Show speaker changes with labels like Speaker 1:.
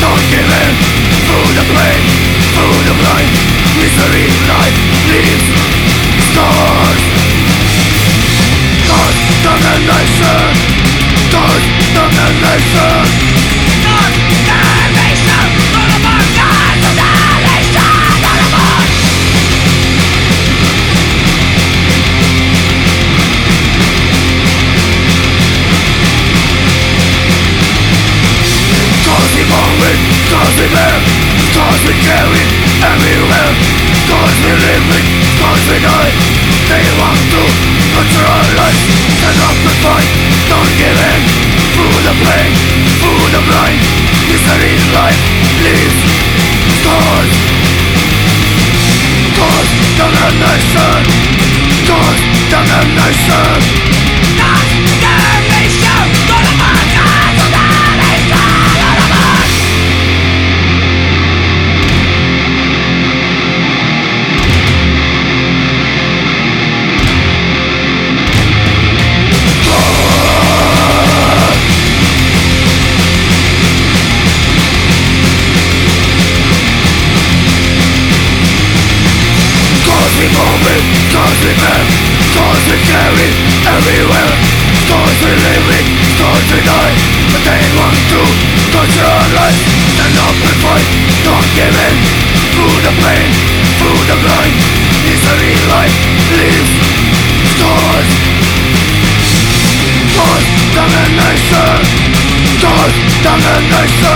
Speaker 1: don't give in. Through the pain, through the blind. Misery, life leaves scars. Cause domination Cause domination everywhere Cause we living, cause we die They want to alter our lives Stand up and fight, don't give in Through the pain, through the blind History life, live Cause Cause damnation Cause damnation we live Cause we carry everywhere. Cause we live it, cause we die But they want to control our life Stand up and fight, don't give in. Through the pain, through the blind. Misery life. Leaves scars Cause damnation Cause damnation